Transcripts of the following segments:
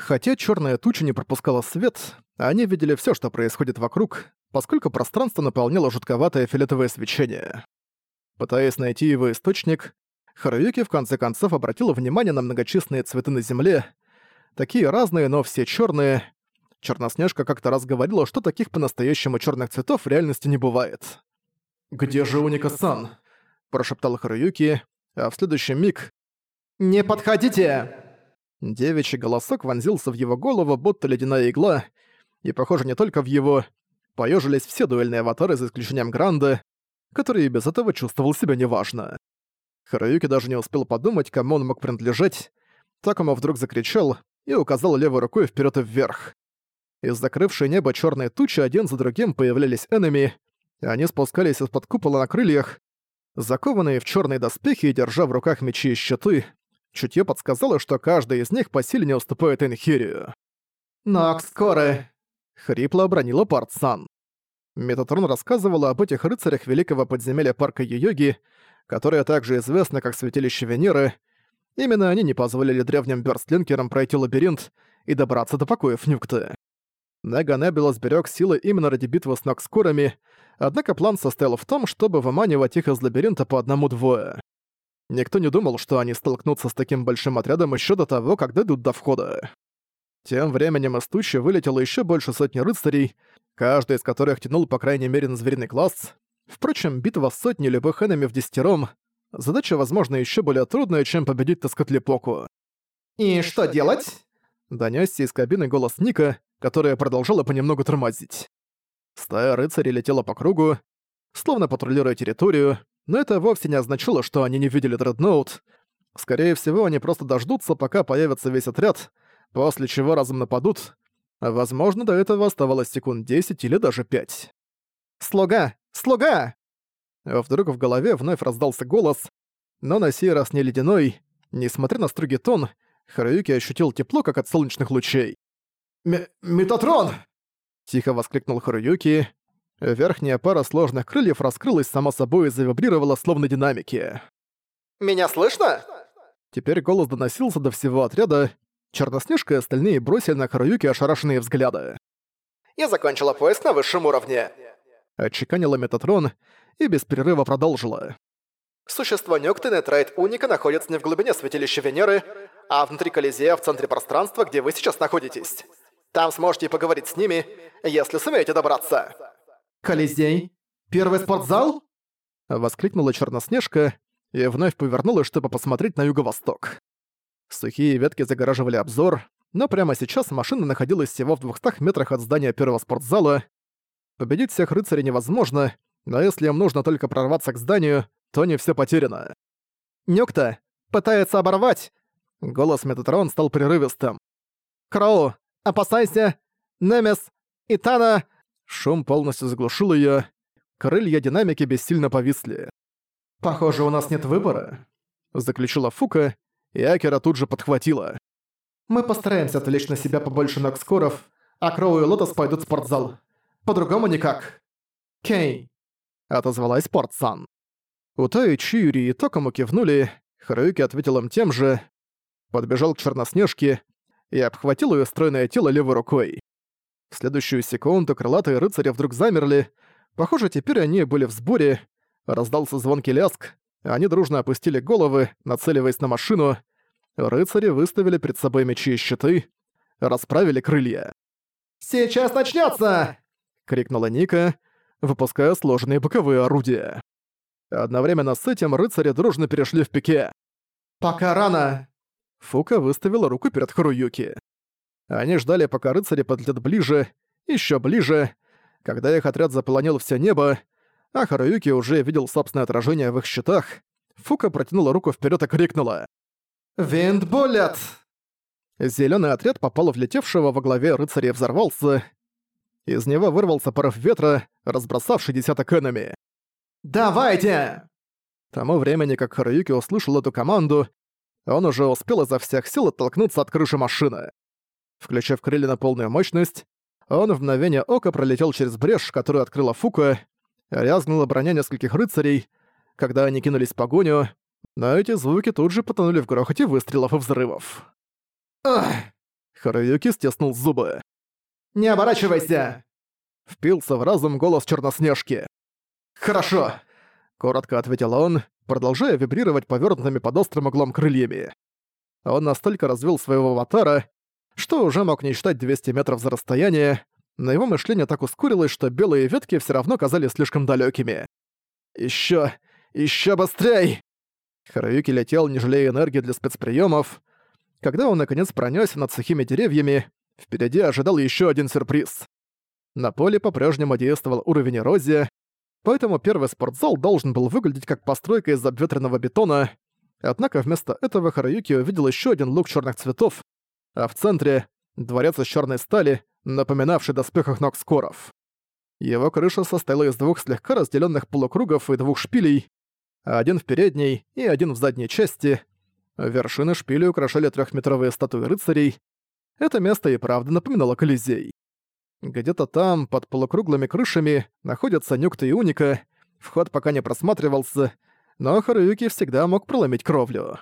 Хотя черная туча не пропускала свет, они видели все, что происходит вокруг, поскольку пространство наполняло жутковатое фиолетовое свечение. Пытаясь найти его источник, Харуюки в конце концов обратила внимание на многочисленные цветы на земле, такие разные, но все черные. Черноснежка как-то раз говорила, что таких по-настоящему черных цветов в реальности не бывает. «Где же Уника-сан?» – прошептал Харуюки, а в следующий миг «Не подходите!» Девичий голосок вонзился в его голову, будто ледяная игла, и, похоже, не только в его. Поёжились все дуэльные аватары, за исключением Гранда, который и без этого чувствовал себя неважно. Хараюки даже не успел подумать, кому он мог принадлежать. Такому вдруг закричал и указал левой рукой вперед и вверх. Из закрывшей небо черной тучи один за другим появлялись энеми, и они спускались из-под купола на крыльях, закованные в черные доспехи и держа в руках мечи и щиты. Чутье подсказало, что каждый из них по силе не уступает Энхирию. «Нокс скоро!» — хрипло обронила Партсан. Метатрон рассказывала об этих рыцарях великого подземелья парка Йоги, которое также известно как Святилище Венеры. Именно они не позволили древним бёрстлинкерам пройти лабиринт и добраться до покоев Нюкты. Нега Небила сберег силы именно ради битвы с Нокскурами, однако план состоял в том, чтобы выманивать их из лабиринта по одному-двое. Никто не думал, что они столкнутся с таким большим отрядом еще до того, как дойдут до входа. Тем временем из тучи вылетело еще больше сотни рыцарей, каждый из которых тянул по крайней мере на звериный класс, Впрочем, битва с сотней любых энеми в десятером — задача, возможно, еще более трудная, чем победить Тоскотлепоку. «И что делать?» Донёсся из кабины голос Ника, которая продолжала понемногу тормозить. Стая рыцарей летела по кругу, словно патрулируя территорию, но это вовсе не означало, что они не видели дредноут. Скорее всего, они просто дождутся, пока появится весь отряд, после чего разом нападут. Возможно, до этого оставалось секунд 10 или даже 5. «Слуга! Слуга!» Вдруг в голове вновь раздался голос, но на сей раз не ледяной. Несмотря на строгий тон, Харуюки ощутил тепло, как от солнечных лучей. «Метатрон!» — тихо воскликнул Харуюки. Верхняя пара сложных крыльев раскрылась само собой и завибрировала, словно динамики. «Меня слышно?» Теперь голос доносился до всего отряда. Черноснежка и остальные бросили на Харуюки ошарашенные взгляды. «Я закончила поиск на высшем уровне отчеканила Метатрон и без перерыва продолжила. Существо Нёктен и Уника находятся не в глубине святилища Венеры, а внутри Колизея в центре пространства, где вы сейчас находитесь. Там сможете поговорить с ними, если сумеете добраться. «Колизей? Первый спортзал?» Воскликнула Черноснежка и вновь повернулась, чтобы посмотреть на юго-восток. Сухие ветки загораживали обзор, но прямо сейчас машина находилась всего в 200 метрах от здания первого спортзала, Победить всех рыцарей невозможно, но если им нужно только прорваться к зданию, то не все потеряно. «Нюкта! Пытается оборвать!» Голос Метатрон стал прерывистым. «Кроу! Опасайся! Немес! Итана!» Шум полностью заглушил ее. Крылья динамики бессильно повисли. «Похоже, у нас нет выбора», — заключила Фука, и Акера тут же подхватила. «Мы постараемся отвлечь на себя побольше нокскоров, а Кроу и Лотос пойдут в спортзал. По-другому никак. Кей. Отозвалась Портсан. Утай, Чиури и Токому кивнули, Харуюки ответил им тем же, подбежал к Черноснежке и обхватил ее стройное тело левой рукой. В следующую секунду крылатые рыцари вдруг замерли, похоже, теперь они были в сборе, раздался звонкий ляск, они дружно опустили головы, нацеливаясь на машину, рыцари выставили перед собой мечи и щиты, расправили крылья. «Сейчас начнется! крикнула Ника, выпуская сложные боковые орудия. Одновременно с этим рыцари дружно перешли в пике. «Пока рано!» Фука выставила руку перед Харуюки. Они ждали, пока рыцари подлетят ближе, еще ближе. Когда их отряд заполонил все небо, а Харуюки уже видел собственное отражение в их щитах, Фука протянула руку вперед и крикнула. «Виндбуллет!» Зеленый отряд попал в летевшего во главе рыцаря и взорвался. Из него вырвался порыв ветра, разбросавший десяток энеми. «Давайте!» тому времени, как Харуюки услышал эту команду, он уже успел изо всех сил оттолкнуться от крыши машины. Включив крылья на полную мощность, он в мгновение ока пролетел через брешь, которую открыла Фука, рязгнула броня нескольких рыцарей, когда они кинулись в погоню, но эти звуки тут же потонули в грохоте выстрелов и взрывов. «Ах!» Харуюки стеснул зубы. «Не оборачивайся!» Впился в разум голос Черноснежки. «Хорошо!» — коротко ответил он, продолжая вибрировать повернутыми под острым углом крыльями. Он настолько развил своего аватара, что уже мог не считать 200 метров за расстояние, но его мышление так ускорилось, что белые ветки все равно казались слишком далекими. Еще, еще быстрей! Харуюки летел, не жалея энергии для спецприемов. Когда он наконец пронесся над сухими деревьями, впереди ожидал еще один сюрприз. На поле по-прежнему действовал уровень эрозии, поэтому первый спортзал должен был выглядеть как постройка из обветренного бетона, однако вместо этого Харуюки увидел еще один лук черных цветов, а в центре — дворец из черной стали, напоминавший доспехах Нокскоров. Его крыша состояла из двух слегка разделенных полукругов и двух шпилей, один в передней и один в задней части. Вершины шпилей украшали трехметровые статуи рыцарей. Это место и правда напоминало Колизей. Где-то там, под полукруглыми крышами, находятся Нюкта и Уника. Вход пока не просматривался, но Харуюки всегда мог проломить кровлю.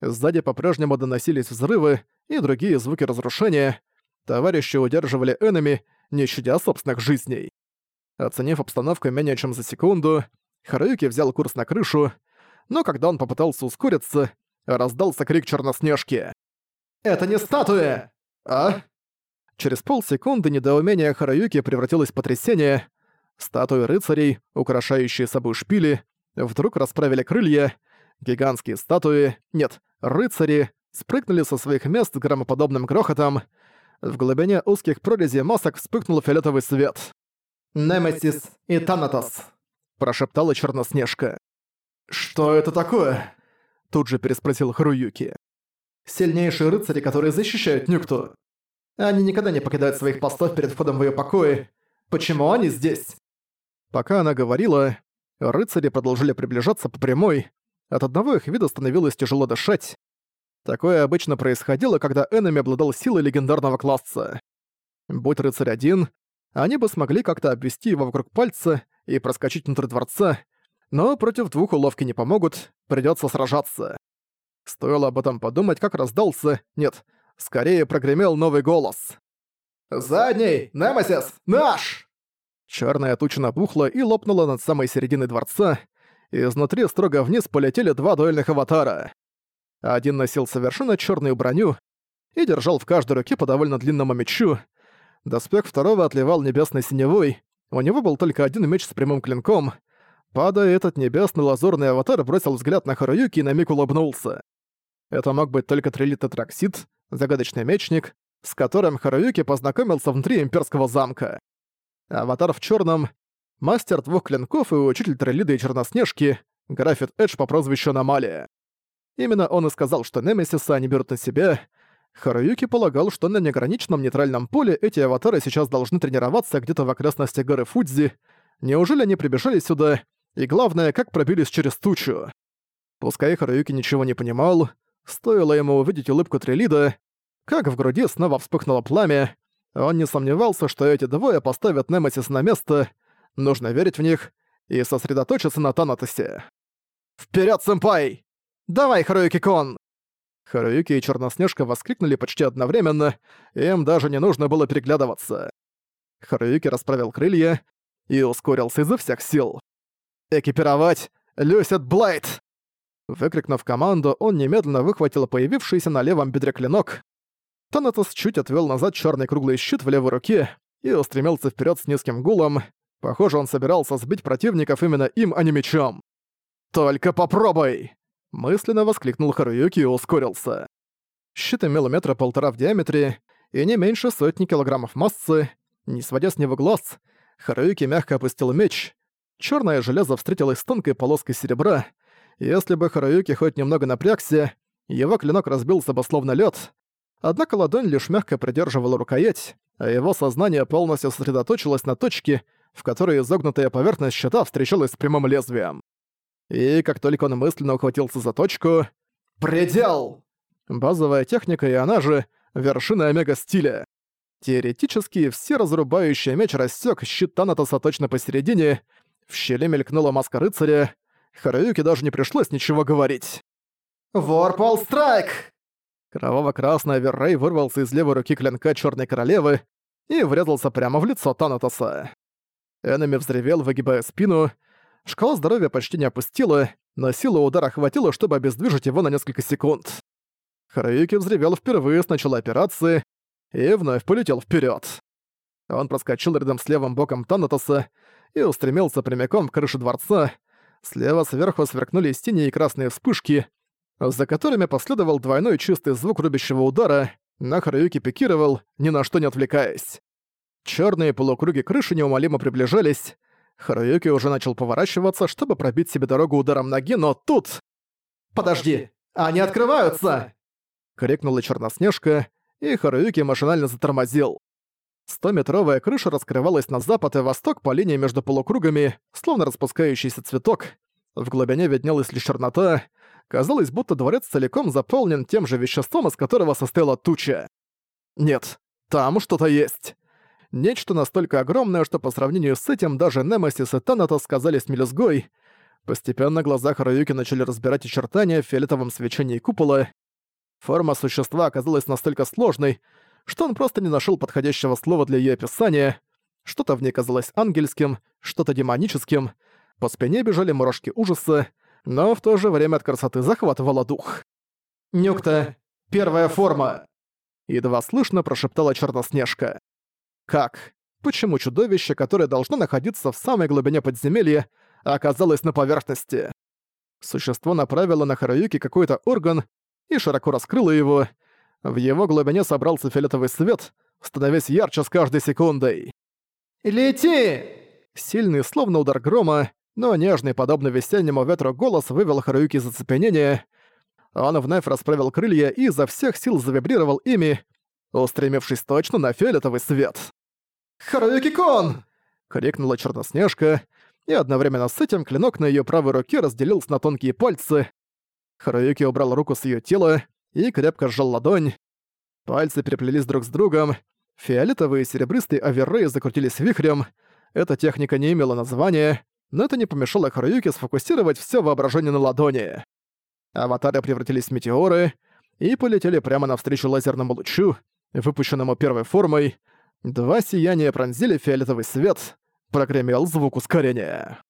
Сзади по-прежнему доносились взрывы и другие звуки разрушения. Товарищи удерживали энеми, не щадя собственных жизней. Оценив обстановку менее чем за секунду, Харуюки взял курс на крышу, но когда он попытался ускориться, раздался крик Черноснежки. «Это не статуя!» «А?» Через полсекунды недоумение Харуюки превратилось в потрясение. Статуи рыцарей, украшающие собой шпили, вдруг расправили крылья. Гигантские статуи, нет, рыцари, спрыгнули со своих мест с громоподобным грохотом. В глубине узких прорезей масок вспыхнул фиолетовый свет. «Немесис и Танатос», — прошептала Черноснежка. «Что это такое?» — тут же переспросил Харуюки. «Сильнейшие рыцари, которые защищают Нюкту. Они никогда не покидают своих постов перед входом в её покои. Почему они здесь?» Пока она говорила, рыцари продолжили приближаться по прямой. От одного их вида становилось тяжело дышать. Такое обычно происходило, когда Эннами обладал силой легендарного класса. Будь рыцарь один, они бы смогли как-то обвести его вокруг пальца и проскочить внутрь дворца, но против двух уловки не помогут, придется сражаться. Стоило об этом подумать, как раздался, нет, скорее прогремел новый голос. «Задний! Немесис! Наш!» Черная туча набухла и лопнула над самой серединой дворца, изнутри строго вниз полетели два дуэльных аватара. Один носил совершенно черную броню и держал в каждой руке по довольно длинному мечу. Доспех второго отливал небесной синевой, у него был только один меч с прямым клинком. Падая, этот небесный лазурный аватар бросил взгляд на Харуюки и на миг улыбнулся. Это мог быть только Трилит Тетраксид, загадочный мечник, с которым Харуюки познакомился внутри имперского замка. Аватар в черном, мастер двух клинков и учитель Трилиды и Черноснежки, Графит Эдж по прозвищу Аномалия. Именно он и сказал, что Немесиса они берут на себя. Харуюки полагал, что на неограниченном нейтральном поле эти аватары сейчас должны тренироваться где-то в окрестностях горы Фудзи. Неужели они прибежали сюда? И главное, как пробились через тучу? Пускай Харуюки ничего не понимал, стоило ему увидеть улыбку Трилида, как в груди снова вспыхнуло пламя. Он не сомневался, что эти двое поставят Немесис на место, нужно верить в них и сосредоточиться на Танатосе. «Вперёд, сэмпай!» «Давай, Харуюки-кон!» Харуюки и Черноснежка воскликнули почти одновременно, им даже не нужно было переглядываться. Харуюки расправил крылья и ускорился изо всех сил. «Экипировать! Люсет Блайт!» Выкрикнув команду, он немедленно выхватил появившийся на левом бедре клинок. Танатос чуть отвел назад черный круглый щит в левой руке и устремился вперед с низким гулом. Похоже, он собирался сбить противников именно им, а не мечом. «Только попробуй!» Мысленно воскликнул Харуюки и ускорился. Щит имел метра полтора в диаметре и не меньше сотни килограммов массы. Не сводя с него глаз, Харуюки мягко опустил меч. Черное железо встретилось с тонкой полоской серебра. Если бы Харуюки хоть немного напрягся, его клинок разбился бы словно лед. Однако ладонь лишь мягко придерживала рукоять, а его сознание полностью сосредоточилось на точке, в которой изогнутая поверхность щита встречалась с прямым лезвием. И как только он мысленно ухватился за точку... «Предел!» Базовая техника, и она же вершина омега-стиля. Теоретически, все разрубающий меч рассек щит Танатоса точно посередине, в щели мелькнула маска рыцаря, Харуюке даже не пришлось ничего говорить. «Ворпол Страйк!» Кроваво-красный Аверрей вырвался из левой руки клинка Черной Королевы и врезался прямо в лицо Танатоса. Эннами взревел, выгибая спину. Шкала здоровья почти не опустила, но сила удара хватило, чтобы обездвижить его на несколько секунд. Харуюки взревел впервые с начала операции и вновь полетел вперед. Он проскочил рядом с левым боком Танатоса и устремился прямиком к крыше дворца. Слева сверху сверкнули синие и красные вспышки, за которыми последовал двойной чистый звук рубящего удара, но Харуюки пикировал, ни на что не отвлекаясь. Черные полукруги крыши неумолимо приближались. Харуюки уже начал поворачиваться, чтобы пробить себе дорогу ударом ноги, но тут... «Подожди! Они открываются!» крикнула Черноснежка, и Харуюки машинально затормозил. Стометровая крыша раскрывалась на запад и восток по линии между полукругами, словно распускающийся цветок. В глубине виднелась лишь чернота. Казалось, будто дворец целиком заполнен тем же веществом, из которого состояла туча. Нет, там что-то есть. Нечто настолько огромное, что по сравнению с этим даже Немесис и Танатос сказались мелюзгой. Постепенно глаза Харуюки начали разбирать очертания в фиолетовом свечении купола. Форма существа оказалась настолько сложной, что он просто не нашел подходящего слова для ее описания. Что-то в ней казалось ангельским, что-то демоническим. По спине бежали мурашки ужаса, но в то же время от красоты захватывало дух. «Нюкта, первая форма!» Едва слышно прошептала Черноснежка. «Как? Почему чудовище, которое должно находиться в самой глубине подземелья, оказалось на поверхности?» Существо направило на Харуюки какой-то орган, и широко раскрыла его. В его глубине собрался фиолетовый свет, становясь ярче с каждой секундой. «Лети!» Сильный, словно удар грома, но нежный, подобно весеннему ветру, голос вывел Харуюки из оцепенения. Он вновь расправил крылья и изо всех сил завибрировал ими, устремившись точно на фиолетовый свет. «Харуюки-кон!» — крикнула Черноснежка, и одновременно с этим клинок на ее правой руке разделился на тонкие пальцы, Харуюки убрал руку с её тела и крепко сжал ладонь. Пальцы переплелись друг с другом. Фиолетовые и серебристые оверреи закрутились вихрем. Эта техника не имела названия, но это не помешало Харуюке сфокусировать всё воображение на ладони. Аватары превратились в метеоры и полетели прямо навстречу лазерному лучу, выпущенному первой формой. Два сияния пронзили фиолетовый свет, прогремел звук ускорения.